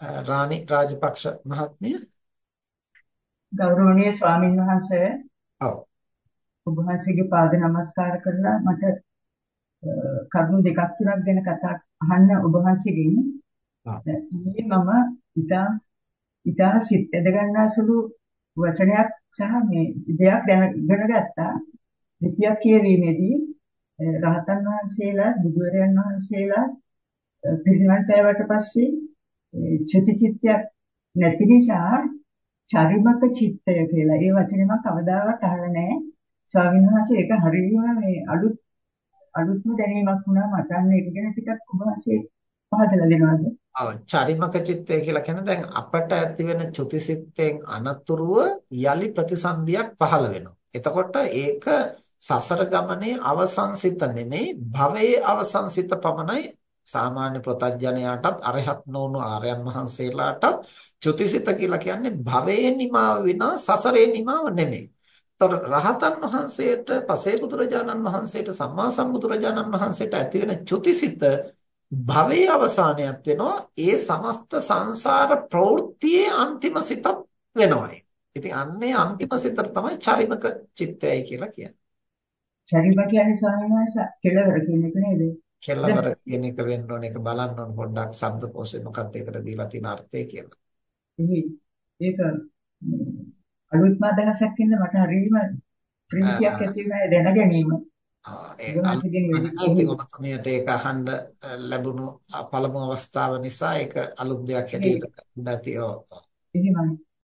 රාණි රාජපක්ෂ මහත්මිය. ගෞරවනීය ස්වාමින් වහන්සේ. ඔව්. ඔබ වහන්සේගේ පාද නමස්කාර කරලා මට කරුණු දෙකක් තුනක් ගැන කතා අහන්න ඔබ වහන්සේගෙන් ඊයේ මම ඉතා ඉතා සිත් ඇද ගන්නාසුළු වචනයක් සහ මේ දෙයක් ඉගෙන ගත්තා. ලිපියක් කියවීමේදී රහතන් වහන්සේලා බුදුරයන් වහන්සේලා පිරිනිවන් පෑවට පස්සේ චුති චිත්තයක් නැති නිසා චරිමක චිත්තය කියලා. ඒ වචනේ මම කවදාවත් අහලා නැහැ. ස්වාමීන් වහන්සේ ඒක හරියම මේ අලුත් අලුත්ම දැනීමක් වුණා මට. අන්න ඒක ගැන ටිකක් ඔබ වහන්සේ පහදලා දෙනවද? ඔව් චරිමක චිත්තය කියලා කියන්නේ දැන් අපට ඇති වෙන චුතිසිතෙන් අනතුරුව යලි ප්‍රතිසන්දියක් පහළ වෙනවා. එතකොට ඒක සසර ගමනේ අවසන්සිත නෙමෙයි භවයේ අවසන්සිත පමණයි සාමාන්‍ය ප්‍රතඥයාටත් අරහත් නොවුණු ආර්යයන් වහන්සේලාටත් චුතිසිත කියලා කියන්නේ භවයේ නිමාව විනා සසරේ නිමාව නෙමෙයි. එතකොට රහතන් වහන්සේට පසේ බුදුරජාණන් වහන්සේට සම්මා සම්බුදුරජාණන් වහන්සේට ඇති වෙන චුතිසිත භවයේ අවසානයක් වෙනවා. ඒ සමස්ත සංසාර ප්‍රවෘත්තියේ අන්තිම සිතක් වෙනවා. ඉතින් අන්නේ අන්තිම සිතට තමයි චරිමක චිත්තයයි කියලා කියන්නේ. චරිම කියන්නේ ස්වාමීන් වහන්සේ කෙලවර කියන එක නේද? කෙලවර කියන එක වෙන්න ඕන ඒක බලන්න ඕන පොඩ්ඩක් શબ્දකෝෂේ මොකක්ද ඒකට දීලා තියෙන අර්ථය කියලා. ඒක අලුත්ම අදහසක් ඉන්න මට හරියම ප්‍රීතියක් ඇති වෙනවා දැන ගැනීම. ඒ ඔබතුමියට ඒක අහන්න ලැබුණු පළමු අවස්ථාව නිසා ඒක අලුත් දෙයක් හැටියට නැති ඔව්. එහෙමයි.